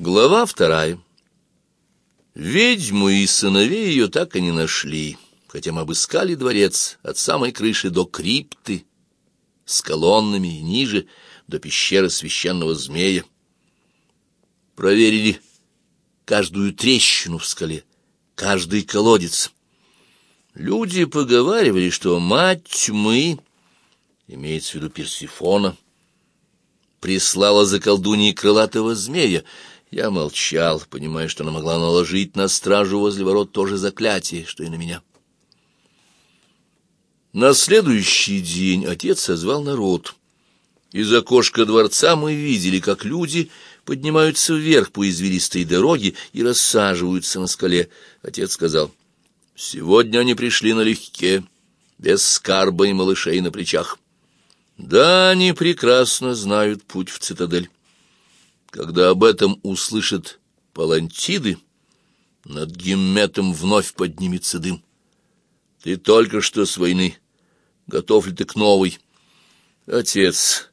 Глава вторая. Ведьму и сыновей ее так и не нашли, хотя мы обыскали дворец от самой крыши до крипты, с колоннами и ниже до пещеры священного змея. Проверили каждую трещину в скале, каждый колодец. Люди поговаривали, что мать тьмы, имеется в виду Персифона, прислала за колдуньей крылатого змея, я молчал, понимая, что она могла наложить на стражу возле ворот тоже заклятие, что и на меня. На следующий день отец созвал народ. Из окошка дворца мы видели, как люди поднимаются вверх по извилистой дороге и рассаживаются на скале. Отец сказал, «Сегодня они пришли налегке, без скарба и малышей на плечах. Да, они прекрасно знают путь в цитадель». Когда об этом услышат палантиды, над Гимметом вновь поднимется дым. Ты только что с войны. Готов ли ты к новой? Отец,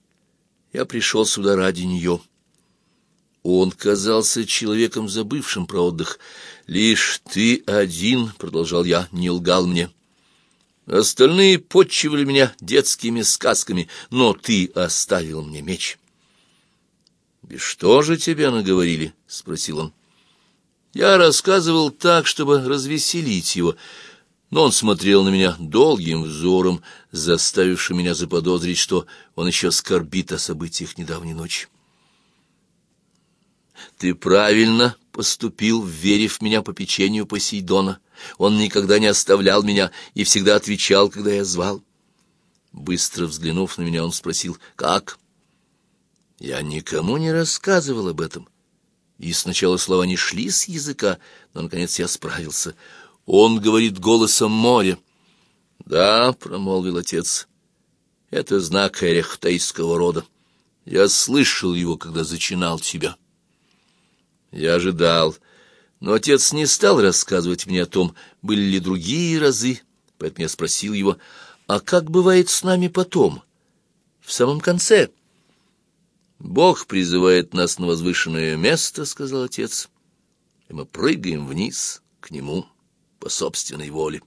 я пришел сюда ради нее. Он казался человеком, забывшим про отдых. Лишь ты один, — продолжал я, — не лгал мне. Остальные подчивали меня детскими сказками, но ты оставил мне меч. «И что же тебе наговорили?» — спросил он. Я рассказывал так, чтобы развеселить его, но он смотрел на меня долгим взором, заставившим меня заподозрить, что он еще скорбит о событиях недавней ночи. «Ты правильно поступил, верив меня по печенью Посейдона. Он никогда не оставлял меня и всегда отвечал, когда я звал». Быстро взглянув на меня, он спросил «Как?» Я никому не рассказывал об этом. И сначала слова не шли с языка, но, наконец, я справился. Он говорит голосом моря. «Да», — промолвил отец, — «это знак эрехтейского рода. Я слышал его, когда зачинал тебя». Я ожидал, но отец не стал рассказывать мне о том, были ли другие разы, поэтому я спросил его, «А как бывает с нами потом, в самом конце?» «Бог призывает нас на возвышенное место», — сказал отец, — «и мы прыгаем вниз к нему по собственной воле».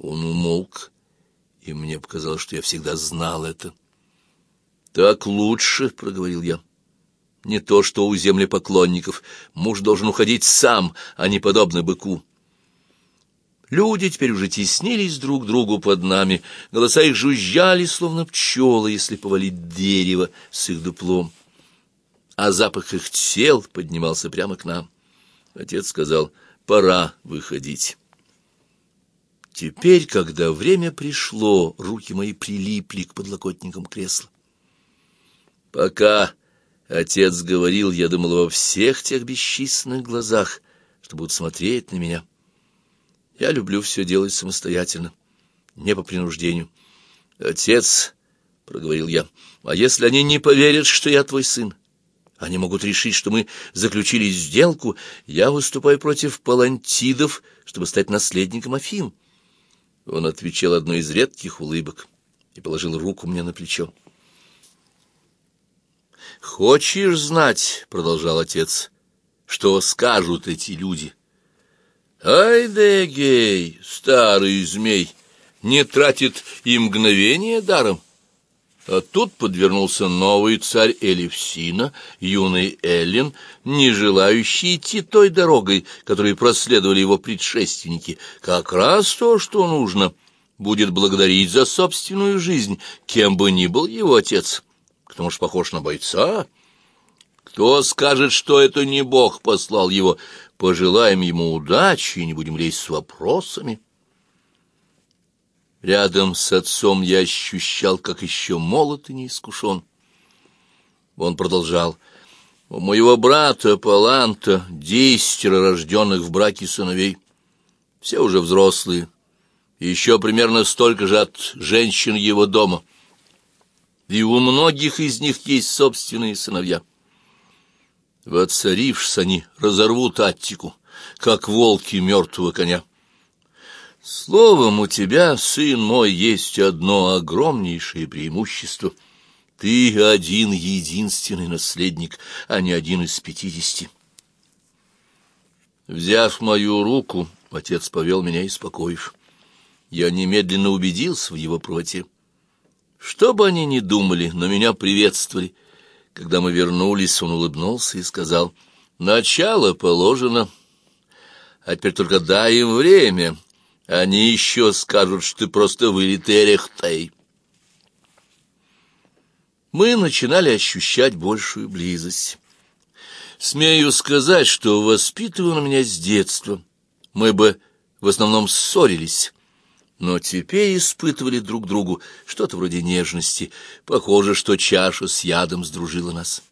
Он умолк, и мне показалось, что я всегда знал это. «Так лучше», — проговорил я. «Не то, что у землепоклонников. Муж должен уходить сам, а не подобно быку». Люди теперь уже теснились друг другу под нами, голоса их жужжали, словно пчелы, если повалить дерево с их дуплом. А запах их тел поднимался прямо к нам. Отец сказал, пора выходить. Теперь, когда время пришло, руки мои прилипли к подлокотникам кресла. Пока отец говорил, я думал во всех тех бесчисленных глазах, что будут смотреть на меня. Я люблю все делать самостоятельно, не по принуждению. «Отец», — проговорил я, — «а если они не поверят, что я твой сын? Они могут решить, что мы заключили сделку. Я выступаю против палантидов, чтобы стать наследником Афин». Он отвечал одной из редких улыбок и положил руку мне на плечо. «Хочешь знать, — продолжал отец, — что скажут эти люди?» Ай да гей, старый змей, не тратит и мгновение даром. А тут подвернулся новый царь Элевсина, юный Эллин, не желающий идти той дорогой, которой проследовали его предшественники. Как раз то, что нужно. Будет благодарить за собственную жизнь, кем бы ни был его отец. К тому же похож на бойца. Кто скажет, что это не Бог послал его? Пожелаем ему удачи и не будем лезть с вопросами. Рядом с отцом я ощущал, как еще молод и неискушен. Он продолжал. У моего брата Паланта десятеро рожденных в браке сыновей. Все уже взрослые. еще примерно столько же от женщин его дома. И у многих из них есть собственные сыновья. Воцарившись, они разорвут Аттику, как волки мертвого коня. Словом, у тебя, сын мой, есть одно огромнейшее преимущество. Ты один единственный наследник, а не один из пятидесяти. Взяв мою руку, отец повел меня из покоев. Я немедленно убедился в его правоте. Что бы они ни думали, но меня приветствовали. Когда мы вернулись, он улыбнулся и сказал, «Начало положено, а теперь только дай им время. Они еще скажут, что ты просто вылитый эрехтей». Мы начинали ощущать большую близость. Смею сказать, что воспитывал меня с детства. Мы бы в основном ссорились, но теперь испытывали друг другу что-то вроде нежности. Похоже, что чаша с ядом сдружила нас.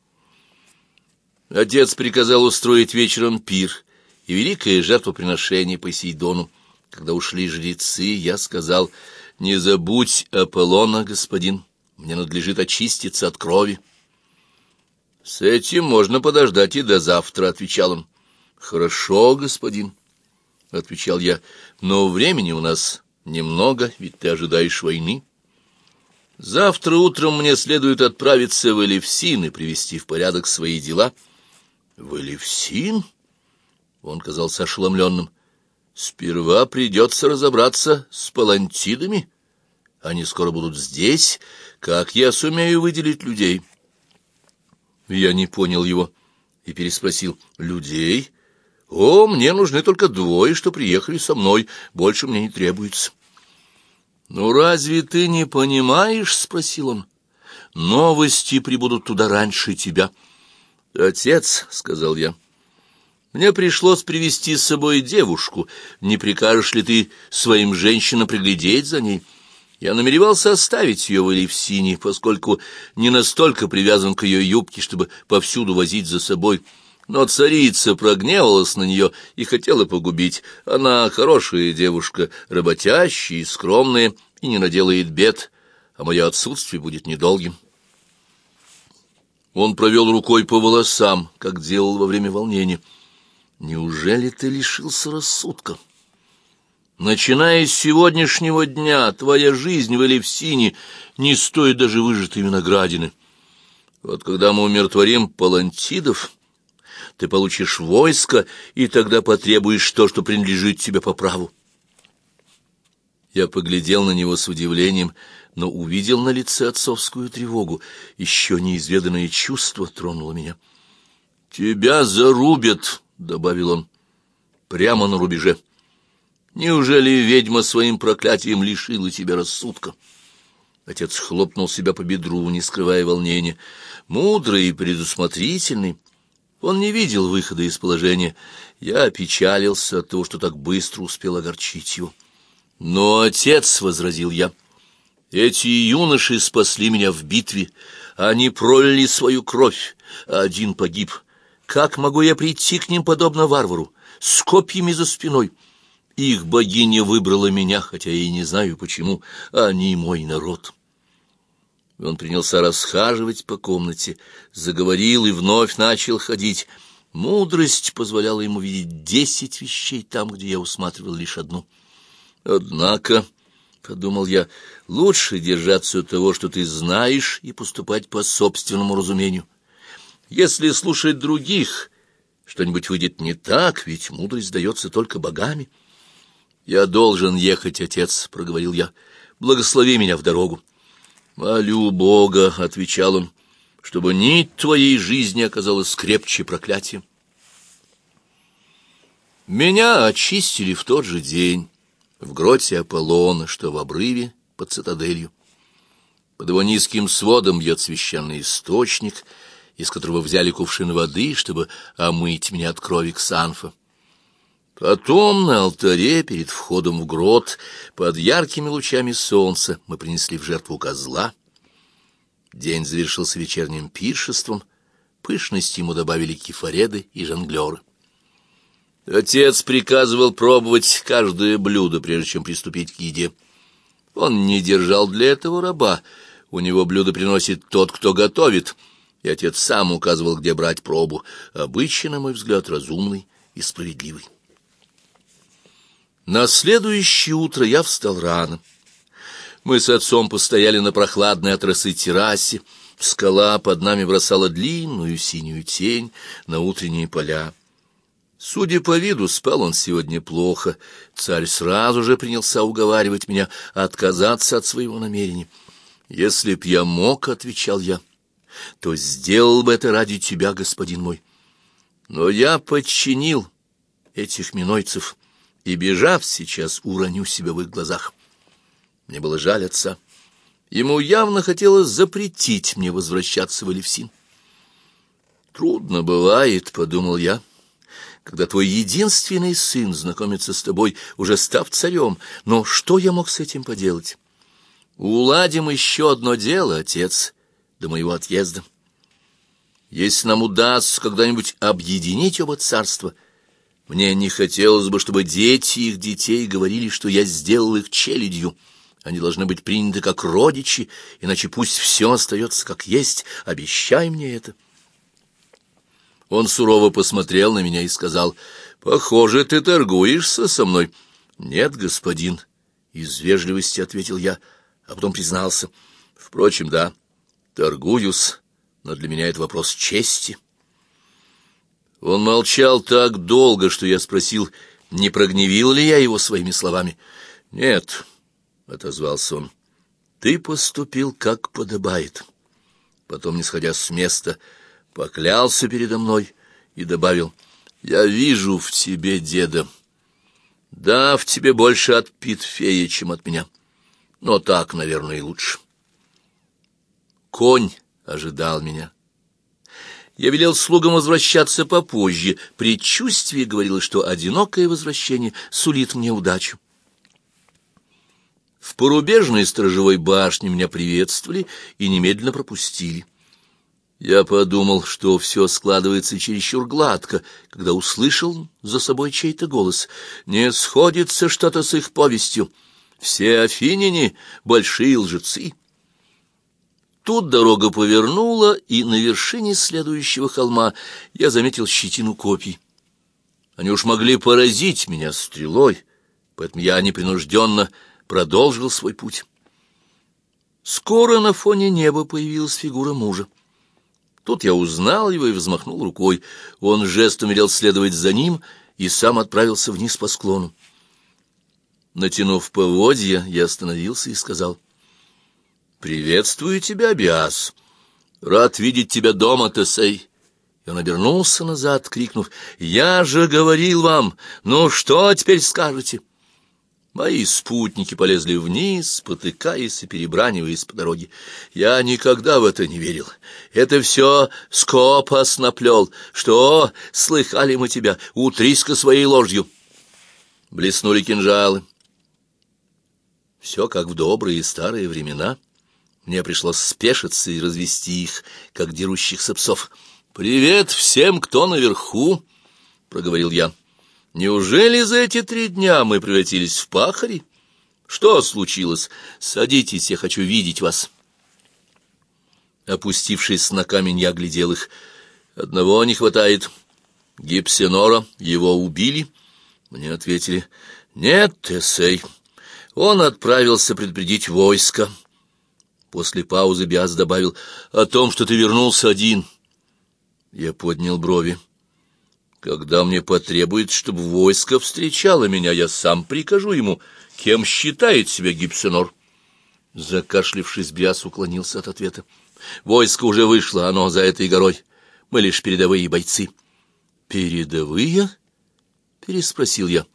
Отец приказал устроить вечером пир и великое жертвоприношение Посейдону. Когда ушли жрецы, я сказал, «Не забудь Аполлона, господин, мне надлежит очиститься от крови». «С этим можно подождать и до завтра», — отвечал он. «Хорошо, господин», — отвечал я, — «но времени у нас Немного, ведь ты ожидаешь войны. Завтра утром мне следует отправиться в Элевсин и привести в порядок свои дела. В Элевсин? Он казался ошеломленным. Сперва придется разобраться с палантидами. Они скоро будут здесь. Как я сумею выделить людей? Я не понял его и переспросил. Людей? О, мне нужны только двое, что приехали со мной. Больше мне не требуется. «Ну разве ты не понимаешь?» — спросил он. «Новости прибудут туда раньше тебя». «Отец», — сказал я, — «мне пришлось привести с собой девушку. Не прикажешь ли ты своим женщинам приглядеть за ней?» Я намеревался оставить ее в Элевсине, поскольку не настолько привязан к ее юбке, чтобы повсюду возить за собой. Но царица прогневалась на нее и хотела погубить. Она хорошая девушка, работящая и скромная, и не наделает бед, а мое отсутствие будет недолгим. Он провел рукой по волосам, как делал во время волнения. «Неужели ты лишился рассудка?» Начиная с сегодняшнего дня, твоя жизнь в Элевсине не стоит даже выжатой виноградины. Вот когда мы умиротворим палантидов, ты получишь войско, и тогда потребуешь то, что принадлежит тебе по праву. Я поглядел на него с удивлением, но увидел на лице отцовскую тревогу. Еще неизведанное чувство тронуло меня. «Тебя зарубят», — добавил он, — «прямо на рубеже. Неужели ведьма своим проклятием лишила тебя рассудка?» Отец хлопнул себя по бедру, не скрывая волнения. Мудрый и предусмотрительный, он не видел выхода из положения. Я опечалился от того, что так быстро успел огорчить его. «Но, отец, — возразил я, — эти юноши спасли меня в битве. Они пролили свою кровь, а один погиб. Как могу я прийти к ним, подобно варвару, с копьями за спиной? Их богиня выбрала меня, хотя я и не знаю почему. Они мой народ». Он принялся расхаживать по комнате, заговорил и вновь начал ходить. Мудрость позволяла ему видеть десять вещей там, где я усматривал лишь одну. Однако, — подумал я, — лучше держаться того, что ты знаешь, и поступать по собственному разумению. Если слушать других, что-нибудь выйдет не так, ведь мудрость дается только богами. — Я должен ехать, отец, — проговорил я, — благослови меня в дорогу. «Молю Бога», — отвечал он, — «чтобы нить твоей жизни оказалась крепче проклятия». Меня очистили в тот же день, в гроте Аполлона, что в обрыве под цитаделью. Под его низким сводом бьет священный источник, из которого взяли кувшин воды, чтобы омыть меня от крови Ксанфа. Потом на алтаре перед входом в грот под яркими лучами солнца мы принесли в жертву козла. День завершился вечерним пиршеством, пышности ему добавили кефареды и жонглеры. Отец приказывал пробовать каждое блюдо, прежде чем приступить к еде. Он не держал для этого раба, у него блюдо приносит тот, кто готовит, и отец сам указывал, где брать пробу, обычно, на мой взгляд, разумный и справедливый. На следующее утро я встал рано. Мы с отцом постояли на прохладной от террасе. Скала под нами бросала длинную синюю тень на утренние поля. Судя по виду, спал он сегодня плохо. Царь сразу же принялся уговаривать меня отказаться от своего намерения. «Если б я мог, — отвечал я, — то сделал бы это ради тебя, господин мой. Но я подчинил этих минойцев, и, бежав сейчас, уроню себя в их глазах. Мне было жаль отца. Ему явно хотелось запретить мне возвращаться в Алевсин. «Трудно бывает», — подумал я, — «когда твой единственный сын знакомится с тобой, уже став царем. Но что я мог с этим поделать? Уладим еще одно дело, отец, до моего отъезда. Если нам удастся когда-нибудь объединить оба царства, мне не хотелось бы, чтобы дети их детей говорили, что я сделал их челядью». Они должны быть приняты как родичи, иначе пусть все остается как есть. Обещай мне это. Он сурово посмотрел на меня и сказал, «Похоже, ты торгуешься со мной». «Нет, господин», — из вежливости ответил я, а потом признался. «Впрочем, да, торгуюсь, но для меня это вопрос чести». Он молчал так долго, что я спросил, не прогневил ли я его своими словами. «Нет». — отозвался он. — Ты поступил, как подобает. Потом, не сходя с места, поклялся передо мной и добавил, — Я вижу в тебе деда. Да, в тебе больше от Питфея, чем от меня. Но так, наверное, и лучше. Конь ожидал меня. Я велел слугам возвращаться попозже. Предчувствие говорило, что одинокое возвращение сулит мне удачу. В порубежной сторожевой башне меня приветствовали и немедленно пропустили. Я подумал, что все складывается чересчур гладко, когда услышал за собой чей-то голос. Не сходится что-то с их повестью. Все афиняне — большие лжецы. Тут дорога повернула, и на вершине следующего холма я заметил щетину копий. Они уж могли поразить меня стрелой, поэтому я непринужденно продолжил свой путь. Скоро на фоне неба появилась фигура мужа. Тут я узнал его и взмахнул рукой. Он жестом велел следовать за ним и сам отправился вниз по склону. Натянув поводья, я остановился и сказал, «Приветствую тебя, Биас. Рад видеть тебя дома, Тесей». И он обернулся назад, крикнув, «Я же говорил вам, ну что теперь скажете?» Мои спутники полезли вниз, спотыкаясь и перебраниваясь по дороге. Я никогда в это не верил. Это все Скопос наплел. Что, слыхали мы тебя? Утрись-ка своей ложью. Блеснули кинжалы. Все как в добрые старые времена. Мне пришлось спешиться и развести их, как дерущихся псов. «Привет всем, кто наверху!» — проговорил я. Неужели за эти три дня мы превратились в пахари? Что случилось? Садитесь, я хочу видеть вас. Опустившись на камень, я глядел их. Одного не хватает. Гипсенора, его убили? Мне ответили, нет, Тесей. Он отправился предупредить войско. После паузы Биас добавил, о том, что ты вернулся один. Я поднял брови. Когда мне потребуется, чтобы войско встречало меня, я сам прикажу ему, кем считает себя Гипсенор. Закашлившись, Биас уклонился от ответа. Войско уже вышло, оно за этой горой. Мы лишь передовые бойцы. Передовые? Переспросил я.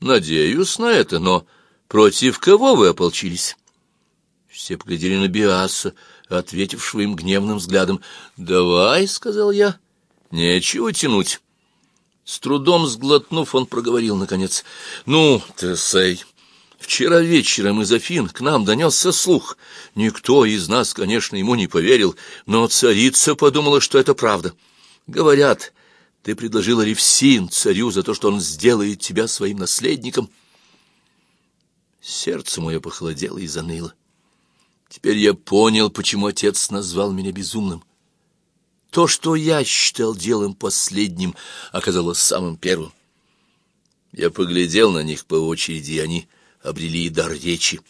Надеюсь на это, но против кого вы ополчились? Все поглядели на Биаса, ответившего им гневным взглядом. «Давай», — сказал я, — «нечего тянуть». С трудом сглотнув, он проговорил наконец. «Ну, Тесей, вчера вечером из Афин к нам донесся слух. Никто из нас, конечно, ему не поверил, но царица подумала, что это правда. Говорят, ты предложила Ревсин царю за то, что он сделает тебя своим наследником». Сердце мое похолодело и заныло. Теперь я понял, почему отец назвал меня безумным. То, что я считал делом последним, оказалось самым первым. Я поглядел на них по очереди, и они обрели дар речи.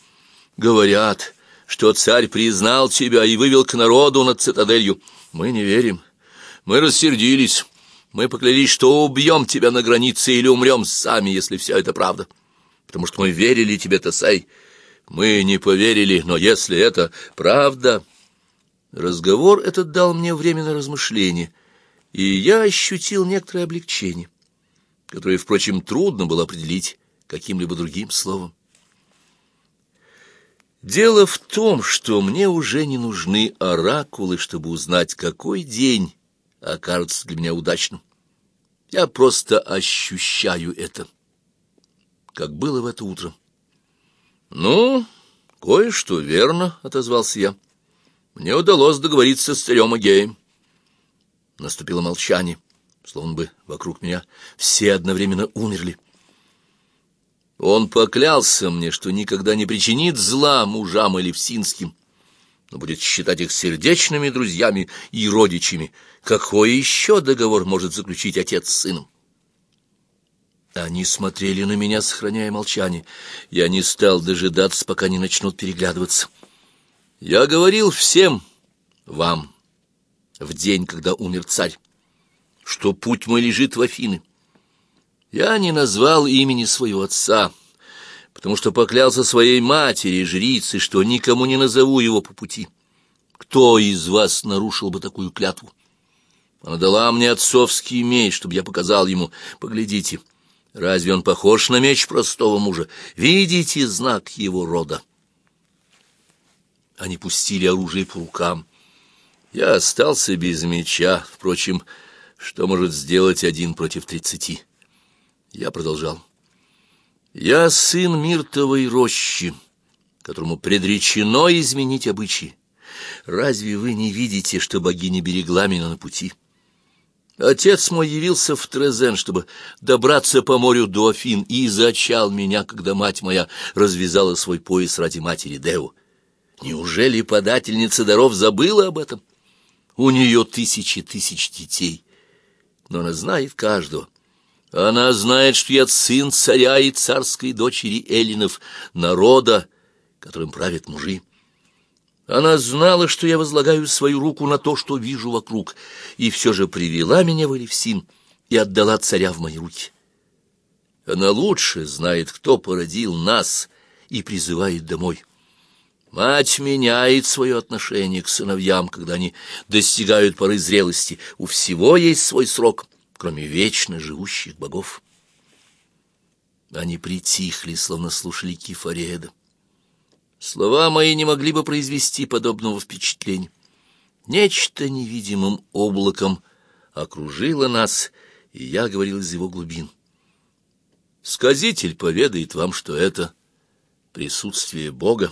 Говорят, что царь признал тебя и вывел к народу над цитаделью. Мы не верим. Мы рассердились. Мы поклялись, что убьем тебя на границе или умрем сами, если все это правда. Потому что мы верили тебе, Тесей. Мы не поверили, но если это правда... Разговор этот дал мне время на размышление, и я ощутил некоторое облегчение, которое, впрочем, трудно было определить каким-либо другим словом. Дело в том, что мне уже не нужны оракулы, чтобы узнать, какой день окажется для меня удачным. Я просто ощущаю это, как было в это утро. «Ну, кое-что верно», — отозвался я. «Мне удалось договориться с царем Агеем». Наступило молчание, словно бы вокруг меня все одновременно умерли. Он поклялся мне, что никогда не причинит зла мужам Элевсинским, но будет считать их сердечными друзьями и родичами. Какой еще договор может заключить отец с сыном? Они смотрели на меня, сохраняя молчание. Я не стал дожидаться, пока не начнут переглядываться. Я говорил всем вам в день, когда умер царь, что путь мой лежит в Афины. Я не назвал имени своего отца, потому что поклялся своей матери, жрице, что никому не назову его по пути. Кто из вас нарушил бы такую клятву? Она дала мне отцовский меч, чтобы я показал ему. Поглядите, разве он похож на меч простого мужа? Видите знак его рода? Они пустили оружие по рукам. Я остался без меча. Впрочем, что может сделать один против тридцати? Я продолжал. «Я сын Миртовой рощи, которому предречено изменить обычаи. Разве вы не видите, что богиня берегла меня на пути? Отец мой явился в Трезен, чтобы добраться по морю до Афин, и зачал меня, когда мать моя развязала свой пояс ради матери Део. Неужели подательница даров забыла об этом? У нее тысячи тысяч детей, но она знает каждого». Она знает, что я сын царя и царской дочери Эллинов, народа, которым правят мужи. Она знала, что я возлагаю свою руку на то, что вижу вокруг, и все же привела меня в Элевсин и отдала царя в мои руки. Она лучше знает, кто породил нас и призывает домой. Мать меняет свое отношение к сыновьям, когда они достигают поры зрелости. У всего есть свой срок — кроме вечно живущих богов. Они притихли, словно слушали Кифареда. Слова мои не могли бы произвести подобного впечатления. Нечто невидимым облаком окружило нас, и я говорил из его глубин. Сказитель поведает вам, что это присутствие Бога.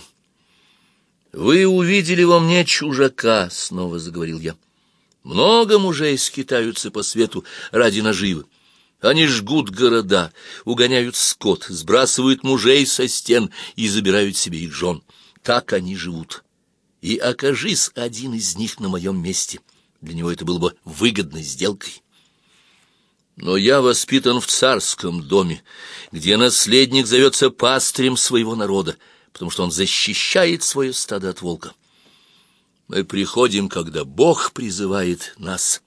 «Вы увидели во мне чужака», — снова заговорил я. Много мужей скитаются по свету ради наживы. Они жгут города, угоняют скот, сбрасывают мужей со стен и забирают себе их жен. Так они живут. И окажись один из них на моем месте. Для него это было бы выгодной сделкой. Но я воспитан в царском доме, где наследник зовется пастырем своего народа, потому что он защищает свое стадо от волка. Мы приходим, когда Бог призывает нас,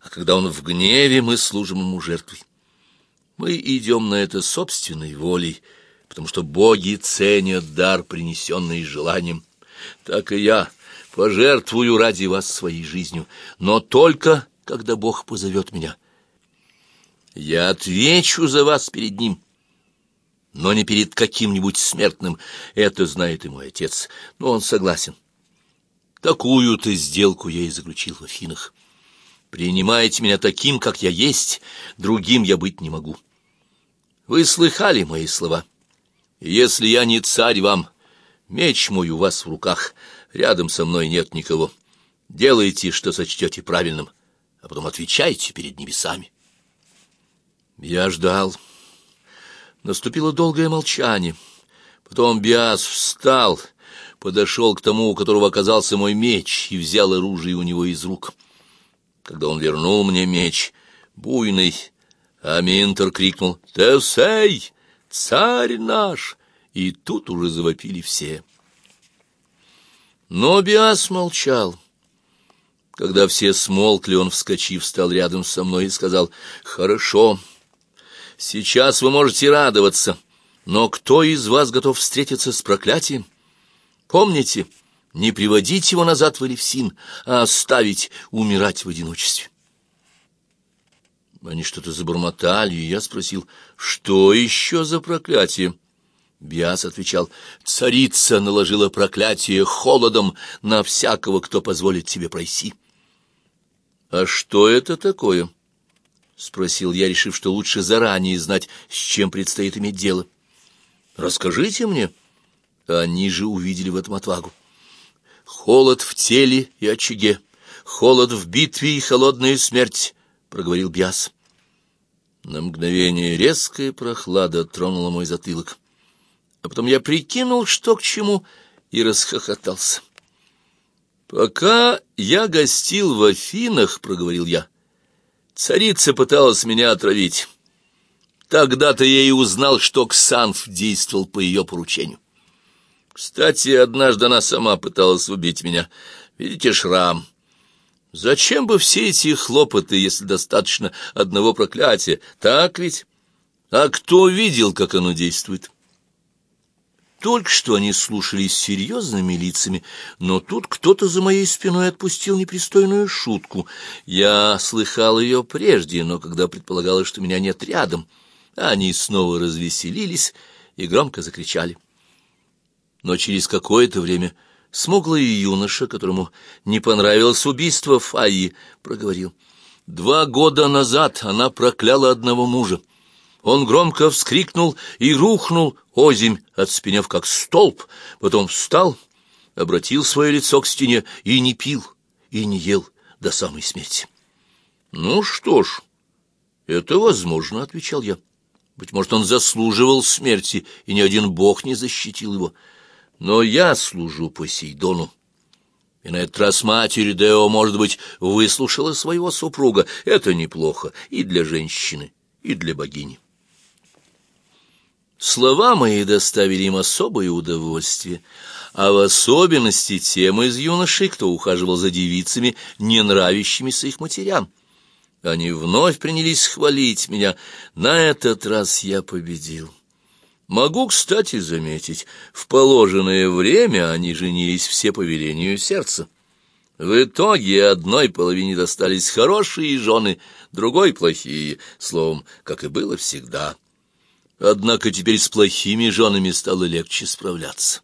а когда Он в гневе, мы служим Ему жертвой. Мы идем на это собственной волей, потому что боги ценят дар, принесенный желанием. Так и я пожертвую ради вас своей жизнью, но только, когда Бог позовет меня. Я отвечу за вас перед Ним, но не перед каким-нибудь смертным. Это знает и мой отец, но он согласен. Такую-то сделку я и заключил в Афинах. Принимайте меня таким, как я есть, другим я быть не могу. Вы слыхали мои слова? Если я не царь вам, меч мой у вас в руках, рядом со мной нет никого. Делайте, что сочтете правильным, а потом отвечайте перед небесами. Я ждал. Наступило долгое молчание. Потом Биас встал подошел к тому, у которого оказался мой меч, и взял оружие у него из рук. Когда он вернул мне меч, буйный, Аминтер крикнул «Тесей! Царь наш!» И тут уже завопили все. Но Биас молчал. Когда все смолкли, он, вскочив, встал рядом со мной и сказал, «Хорошо, сейчас вы можете радоваться, но кто из вас готов встретиться с проклятием? Помните, не приводить его назад в Элевсин, а оставить умирать в одиночестве». Они что-то забормотали, и я спросил, что еще за проклятие? Биас отвечал, царица наложила проклятие холодом на всякого, кто позволит тебе пройти. А что это такое? Спросил я, решив, что лучше заранее знать, с чем предстоит иметь дело. Расскажите мне. Они же увидели в этом отвагу. Холод в теле и очаге, холод в битве и холодная смерть проговорил Бьяс. На мгновение резкая прохлада тронула мой затылок. А потом я прикинул, что к чему, и расхохотался. «Пока я гостил в Афинах, — проговорил я, — царица пыталась меня отравить. Тогда-то я и узнал, что Ксанф действовал по ее поручению. Кстати, однажды она сама пыталась убить меня. Видите шрам?» Зачем бы все эти хлопоты, если достаточно одного проклятия? Так ведь? А кто видел, как оно действует? Только что они слушались серьезными лицами, но тут кто-то за моей спиной отпустил непристойную шутку. Я слыхал ее прежде, но когда предполагалось, что меня нет рядом, они снова развеселились и громко закричали. Но через какое-то время Смуглый юноша, которому не понравилось убийство Фаи, проговорил. Два года назад она прокляла одного мужа. Он громко вскрикнул и рухнул озимь, отспенев как столб, потом встал, обратил свое лицо к стене и не пил, и не ел до самой смерти. «Ну что ж, это возможно», — отвечал я. «Быть может, он заслуживал смерти, и ни один бог не защитил его». Но я служу Посейдону. И на этот раз матери Део, может быть, выслушала своего супруга. Это неплохо и для женщины, и для богини. Слова мои доставили им особое удовольствие, а в особенности тем из юношей, кто ухаживал за девицами, не нравящимися их матерям. Они вновь принялись хвалить меня. На этот раз я победил. Могу, кстати, заметить, в положенное время они женились все по велению сердца. В итоге одной половине достались хорошие жены, другой — плохие, словом, как и было всегда. Однако теперь с плохими женами стало легче справляться.